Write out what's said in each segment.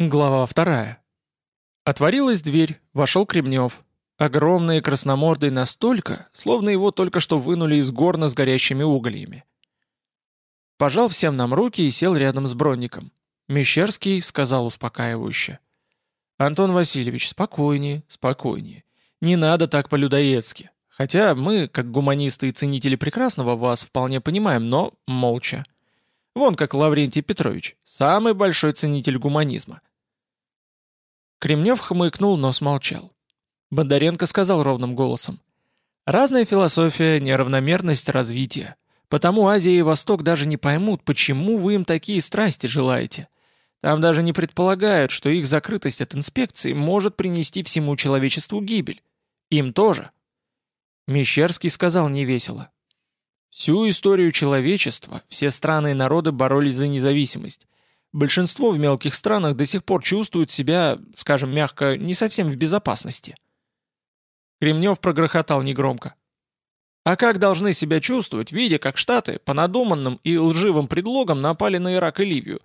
Глава вторая. Отворилась дверь, вошел Кремнев. Огромный красномордый настолько, словно его только что вынули из горна с горящими угольями. Пожал всем нам руки и сел рядом с Бронником. Мещерский сказал успокаивающе. «Антон Васильевич, спокойнее, спокойнее. Не надо так по-людоедски. Хотя мы, как гуманисты и ценители прекрасного, вас вполне понимаем, но молча. Вон как Лаврентий Петрович, самый большой ценитель гуманизма. Кремнев хмыкнул, но смолчал. Бондаренко сказал ровным голосом. «Разная философия, неравномерность развития. Потому Азия и Восток даже не поймут, почему вы им такие страсти желаете. Там даже не предполагают, что их закрытость от инспекции может принести всему человечеству гибель. Им тоже». Мещерский сказал невесело. «Всю историю человечества все страны и народы боролись за независимость. Большинство в мелких странах до сих пор чувствуют себя, скажем мягко, не совсем в безопасности. Кремнев прогрохотал негромко. А как должны себя чувствовать, видя, как Штаты по надуманным и лживым предлогам напали на Ирак и Ливию,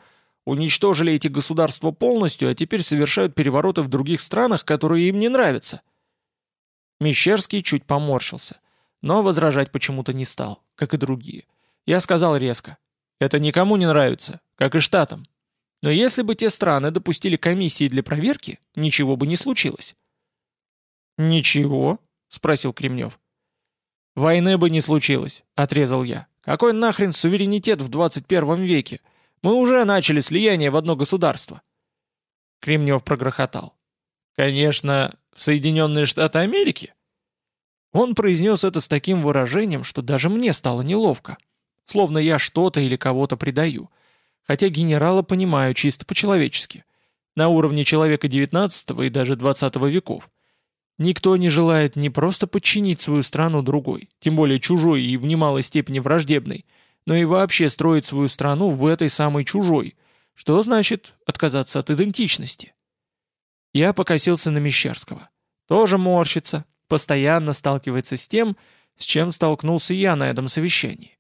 уничтожили эти государства полностью, а теперь совершают перевороты в других странах, которые им не нравятся? Мещерский чуть поморщился, но возражать почему-то не стал, как и другие. Я сказал резко. Это никому не нравится, как и Штатам. Но если бы те страны допустили комиссии для проверки, ничего бы не случилось. «Ничего?» — спросил Кремнев. «Войны бы не случилось», — отрезал я. «Какой нахрен суверенитет в 21 веке? Мы уже начали слияние в одно государство». Кремнев прогрохотал. «Конечно, Соединенные Штаты Америки?» Он произнес это с таким выражением, что даже мне стало неловко. Словно я что-то или кого-то предаю хотя генерала понимаю чисто по-человечески, на уровне человека XIX и даже XX веков. Никто не желает не просто подчинить свою страну другой, тем более чужой и в немалой степени враждебной, но и вообще строить свою страну в этой самой чужой, что значит отказаться от идентичности. Я покосился на Мещерского. Тоже морщится, постоянно сталкивается с тем, с чем столкнулся я на этом совещании.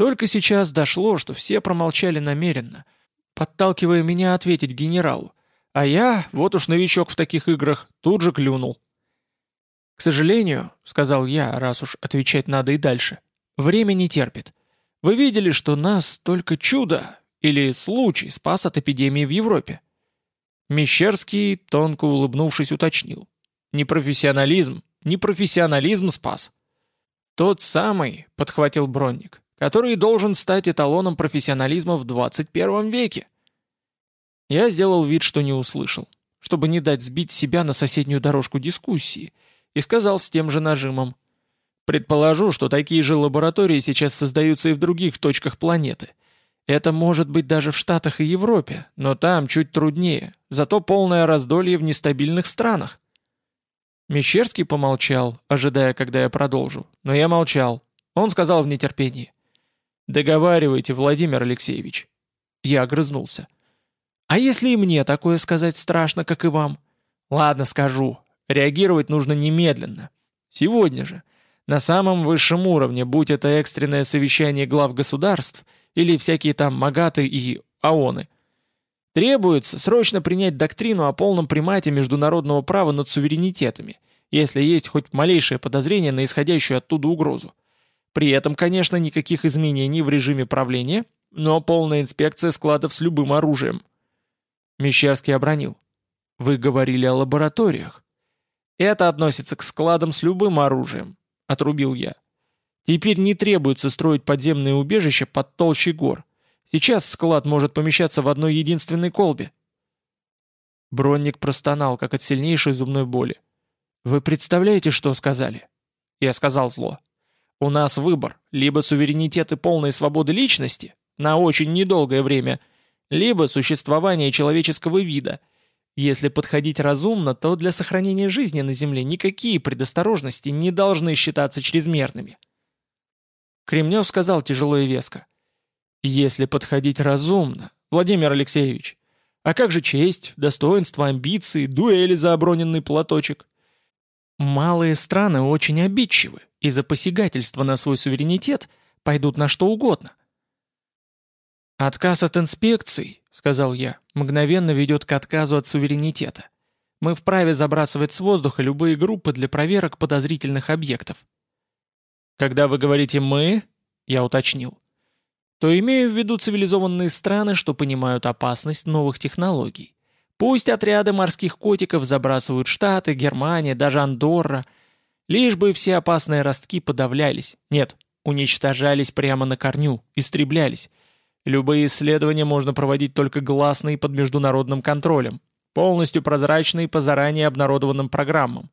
Только сейчас дошло, что все промолчали намеренно, подталкивая меня ответить генералу. А я, вот уж новичок в таких играх, тут же клюнул. «К сожалению», — сказал я, раз уж отвечать надо и дальше, — «время не терпит. Вы видели, что нас только чудо или случай спас от эпидемии в Европе?» Мещерский, тонко улыбнувшись, уточнил. «Не профессионализм, не профессионализм спас». «Тот самый», — подхватил Бронник, который должен стать эталоном профессионализма в 21 веке. Я сделал вид, что не услышал, чтобы не дать сбить себя на соседнюю дорожку дискуссии, и сказал с тем же нажимом. Предположу, что такие же лаборатории сейчас создаются и в других точках планеты. Это может быть даже в Штатах и Европе, но там чуть труднее, зато полное раздолье в нестабильных странах. Мещерский помолчал, ожидая, когда я продолжу, но я молчал. Он сказал в нетерпении. «Договаривайте, Владимир Алексеевич». Я огрызнулся. «А если и мне такое сказать страшно, как и вам?» «Ладно, скажу. Реагировать нужно немедленно. Сегодня же. На самом высшем уровне, будь это экстренное совещание глав государств или всякие там магаты и аоны. Требуется срочно принять доктрину о полном примате международного права над суверенитетами, если есть хоть малейшее подозрение на исходящую оттуда угрозу. При этом, конечно, никаких изменений в режиме правления, но полная инспекция складов с любым оружием. Мещерский обронил. Вы говорили о лабораториях. Это относится к складам с любым оружием, отрубил я. Теперь не требуется строить подземные убежища под толщей гор. Сейчас склад может помещаться в одной единственной колбе. Бронник простонал, как от сильнейшей зубной боли. «Вы представляете, что сказали?» Я сказал зло. У нас выбор, либо суверенитет и полная свобода личности на очень недолгое время, либо существование человеческого вида. Если подходить разумно, то для сохранения жизни на Земле никакие предосторожности не должны считаться чрезмерными. Кремнев сказал тяжело и веско. «Если подходить разумно, Владимир Алексеевич, а как же честь, достоинство, амбиции, дуэли за оброненный платочек? Малые страны очень обидчивы и за посягательство на свой суверенитет пойдут на что угодно. «Отказ от инспекций», — сказал я, — «мгновенно ведет к отказу от суверенитета. Мы вправе забрасывать с воздуха любые группы для проверок подозрительных объектов». «Когда вы говорите «мы», — я уточнил, то имею в виду цивилизованные страны, что понимают опасность новых технологий. Пусть отряды морских котиков забрасывают Штаты, Германия, даже Андорра, лишь бы все опасные ростки подавлялись. Нет, уничтожались прямо на корню, истреблялись. Любые исследования можно проводить только гласно и под международным контролем, полностью прозрачно и по заранее обнародованным программам.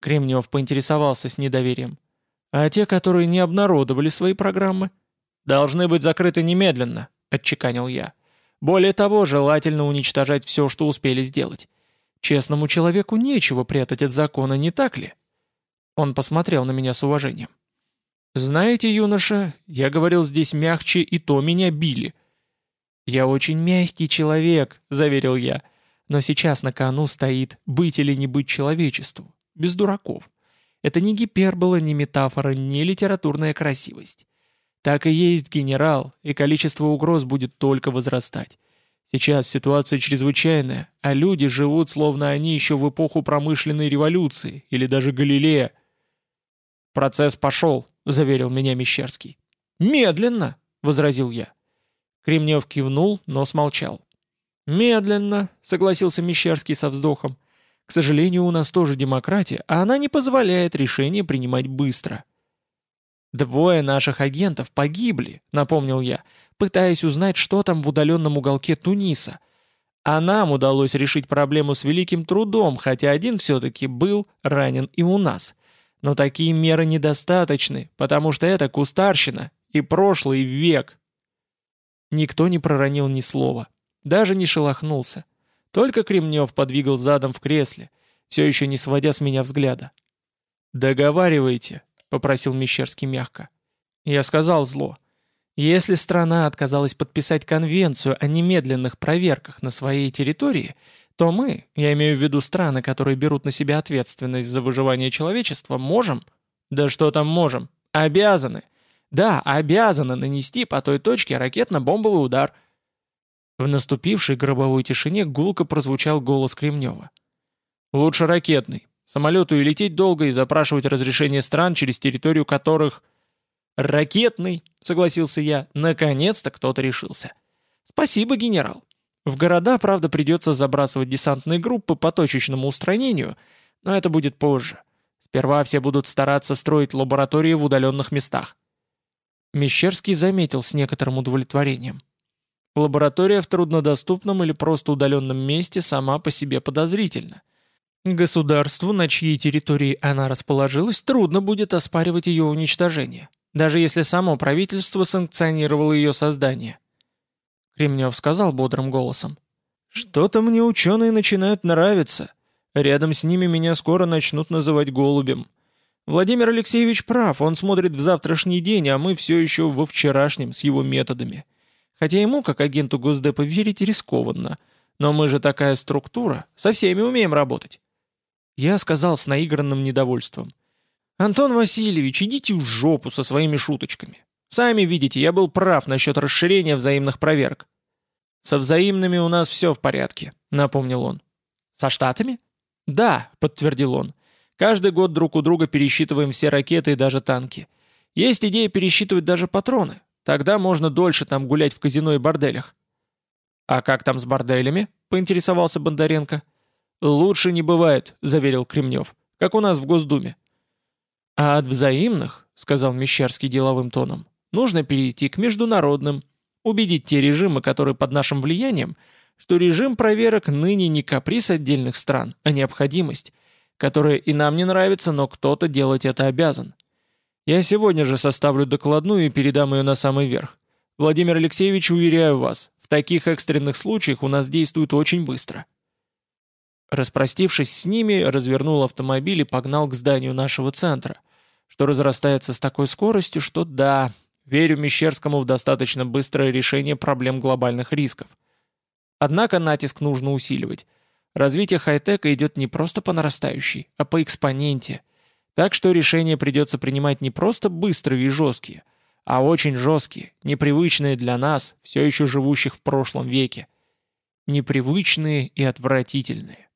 Кремнев поинтересовался с недоверием. А те, которые не обнародовали свои программы? Должны быть закрыты немедленно, отчеканил я. Более того, желательно уничтожать все, что успели сделать. Честному человеку нечего прятать от закона, не так ли? Он посмотрел на меня с уважением. «Знаете, юноша, я говорил здесь мягче, и то меня били». «Я очень мягкий человек», — заверил я. «Но сейчас на кону стоит быть или не быть человечеству, без дураков. Это не гипербола, не метафора, не литературная красивость. Так и есть генерал, и количество угроз будет только возрастать. Сейчас ситуация чрезвычайная, а люди живут, словно они еще в эпоху промышленной революции или даже Галилея. «Процесс пошел», — заверил меня Мещерский. «Медленно», — возразил я. Кремнев кивнул, но смолчал. «Медленно», — согласился Мещерский со вздохом. «К сожалению, у нас тоже демократия, а она не позволяет решения принимать быстро». «Двое наших агентов погибли», — напомнил я, пытаясь узнать, что там в удаленном уголке Туниса. А нам удалось решить проблему с великим трудом, хотя один все-таки был ранен и у нас. Но такие меры недостаточны, потому что это кустарщина и прошлый век. Никто не проронил ни слова, даже не шелохнулся. Только Кремнев подвигал задом в кресле, все еще не сводя с меня взгляда. «Договаривайте», — попросил Мещерский мягко. Я сказал зло. «Если страна отказалась подписать конвенцию о немедленных проверках на своей территории, то мы, я имею в виду страны, которые берут на себя ответственность за выживание человечества, можем, да что там можем, обязаны, да, обязаны нанести по той точке ракетно-бомбовый удар. В наступившей гробовой тишине гулко прозвучал голос Кремнева. Лучше ракетный. Самолету и лететь долго, и запрашивать разрешение стран, через территорию которых... «Ракетный», — согласился я, — наконец-то кто-то решился. «Спасибо, генерал». В города, правда, придется забрасывать десантные группы по точечному устранению, но это будет позже. Сперва все будут стараться строить лаборатории в удаленных местах. Мещерский заметил с некоторым удовлетворением. Лаборатория в труднодоступном или просто удаленном месте сама по себе подозрительна. Государству, на чьей территории она расположилась, трудно будет оспаривать ее уничтожение, даже если само правительство санкционировало ее создание. Кремнев сказал бодрым голосом. «Что-то мне ученые начинают нравиться. Рядом с ними меня скоро начнут называть голубем. Владимир Алексеевич прав, он смотрит в завтрашний день, а мы все еще во вчерашнем с его методами. Хотя ему, как агенту Госдепа, верить рискованно. Но мы же такая структура, со всеми умеем работать». Я сказал с наигранным недовольством. «Антон Васильевич, идите в жопу со своими шуточками. Сами видите, я был прав насчет расширения взаимных проверок. Со взаимными у нас все в порядке, напомнил он. Со штатами? Да, подтвердил он. Каждый год друг у друга пересчитываем все ракеты и даже танки. Есть идея пересчитывать даже патроны. Тогда можно дольше там гулять в казино и борделях. «А как там с борделями?» — поинтересовался Бондаренко. «Лучше не бывает», — заверил Кремнев. «Как у нас в Госдуме». «А от взаимных», — сказал Мещерский деловым тоном, Нужно перейти к международным, убедить те режимы, которые под нашим влиянием, что режим проверок ныне не каприз отдельных стран, а необходимость, которая и нам не нравится, но кто-то делать это обязан. Я сегодня же составлю докладную и передам ее на самый верх. Владимир Алексеевич, уверяю вас, в таких экстренных случаях у нас действуют очень быстро. Распростившись с ними, развернул автомобиль и погнал к зданию нашего центра, что разрастается с такой скоростью, что да, Верю Мещерскому в достаточно быстрое решение проблем глобальных рисков. Однако натиск нужно усиливать. Развитие хай-тека идет не просто по нарастающей, а по экспоненте. Так что решения придется принимать не просто быстрые и жесткие, а очень жесткие, непривычные для нас, все еще живущих в прошлом веке. Непривычные и отвратительные.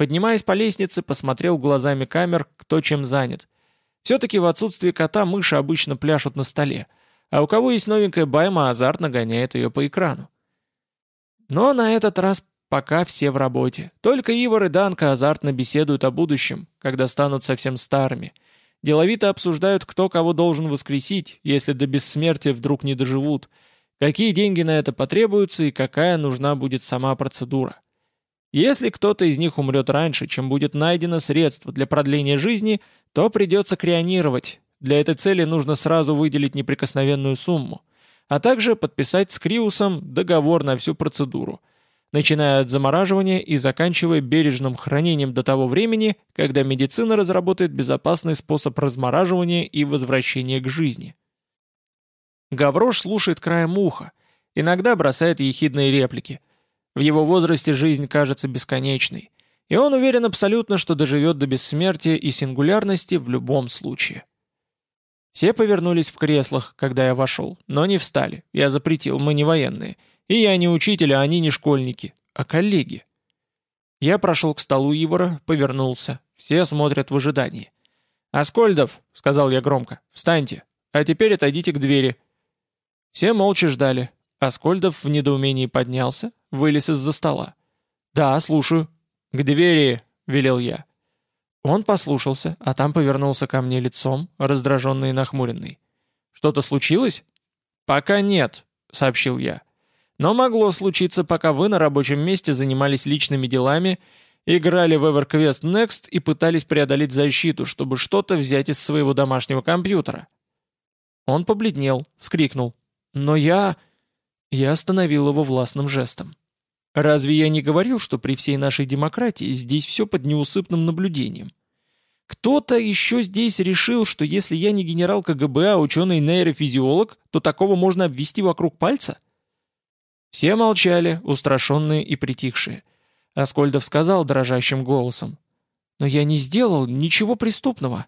Поднимаясь по лестнице, посмотрел глазами камер, кто чем занят. Все-таки в отсутствие кота мыши обычно пляшут на столе, а у кого есть новенькая байма, азартно гоняет ее по экрану. Но на этот раз пока все в работе. Только Ивар и Данка азартно беседуют о будущем, когда станут совсем старыми. Деловито обсуждают, кто кого должен воскресить, если до бессмертия вдруг не доживут, какие деньги на это потребуются и какая нужна будет сама процедура. Если кто-то из них умрет раньше, чем будет найдено средство для продления жизни, то придется крионировать. Для этой цели нужно сразу выделить неприкосновенную сумму, а также подписать с Криусом договор на всю процедуру, начиная от замораживания и заканчивая бережным хранением до того времени, когда медицина разработает безопасный способ размораживания и возвращения к жизни. Гаврош слушает краем уха, иногда бросает ехидные реплики – в его возрасте жизнь кажется бесконечной, и он уверен абсолютно, что доживет до бессмертия и сингулярности в любом случае. Все повернулись в креслах, когда я вошел, но не встали. Я запретил, мы не военные. И я не учитель, а они не школьники, а коллеги. Я прошел к столу Ивара, повернулся. Все смотрят в ожидании. «Аскольдов», — сказал я громко, — «встаньте, а теперь отойдите к двери». Все молча ждали. Аскольдов в недоумении поднялся, вылез из-за стола. «Да, слушаю». «К двери», — велел я. Он послушался, а там повернулся ко мне лицом, раздраженный и нахмуренный. «Что-то случилось?» «Пока нет», — сообщил я. «Но могло случиться, пока вы на рабочем месте занимались личными делами, играли в EverQuest Next и пытались преодолеть защиту, чтобы что-то взять из своего домашнего компьютера». Он побледнел, вскрикнул. «Но я...» Я остановил его властным жестом. «Разве я не говорил, что при всей нашей демократии здесь все под неусыпным наблюдением? Кто-то еще здесь решил, что если я не генерал КГБ, а ученый-нейрофизиолог, то такого можно обвести вокруг пальца?» Все молчали, устрашенные и притихшие. Аскольдов сказал дрожащим голосом. «Но я не сделал ничего преступного».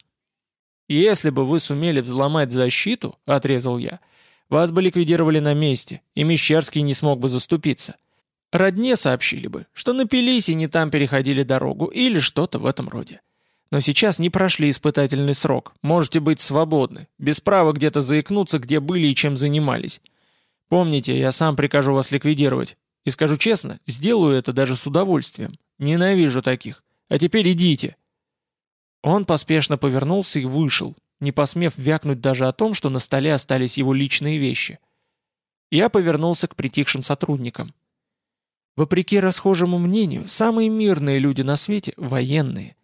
«Если бы вы сумели взломать защиту», — отрезал я, — вас бы ликвидировали на месте, и Мещерский не смог бы заступиться. Родне сообщили бы, что напились и не там переходили дорогу, или что-то в этом роде. Но сейчас не прошли испытательный срок, можете быть свободны, без права где-то заикнуться, где были и чем занимались. Помните, я сам прикажу вас ликвидировать. И скажу честно, сделаю это даже с удовольствием. Ненавижу таких. А теперь идите». Он поспешно повернулся и вышел, не посмев вякнуть даже о том, что на столе остались его личные вещи. Я повернулся к притихшим сотрудникам. Вопреки расхожему мнению, самые мирные люди на свете — военные.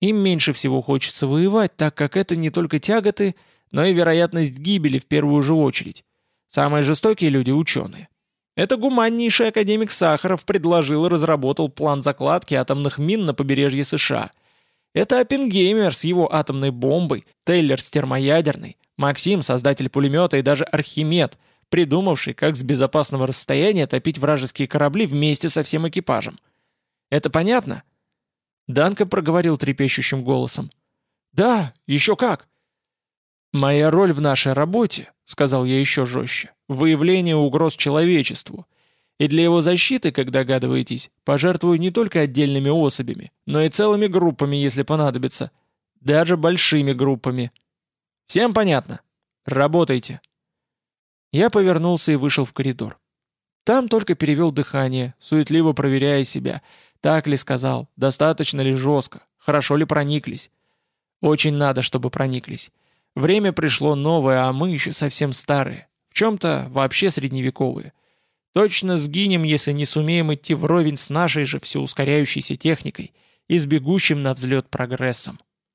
Им меньше всего хочется воевать, так как это не только тяготы, но и вероятность гибели в первую же очередь. Самые жестокие люди — ученые. Это гуманнейший академик Сахаров предложил и разработал план закладки атомных мин на побережье США — это Оппенгеймер с его атомной бомбой, Тейлер с термоядерной, Максим, создатель пулемета и даже Архимед, придумавший, как с безопасного расстояния топить вражеские корабли вместе со всем экипажем. Это понятно? Данка проговорил трепещущим голосом. «Да, еще как!» «Моя роль в нашей работе», — сказал я еще жестче, — «выявление угроз человечеству — и для его защиты, как догадываетесь, пожертвую не только отдельными особями, но и целыми группами, если понадобится. Даже большими группами. Всем понятно? Работайте. Я повернулся и вышел в коридор. Там только перевел дыхание, суетливо проверяя себя. Так ли сказал, достаточно ли жестко, хорошо ли прониклись. Очень надо, чтобы прониклись. Время пришло новое, а мы еще совсем старые. В чем-то вообще средневековые. Точно сгинем, если не сумеем идти вровень с нашей же все ускоряющейся техникой и с бегущим на взлет прогрессом.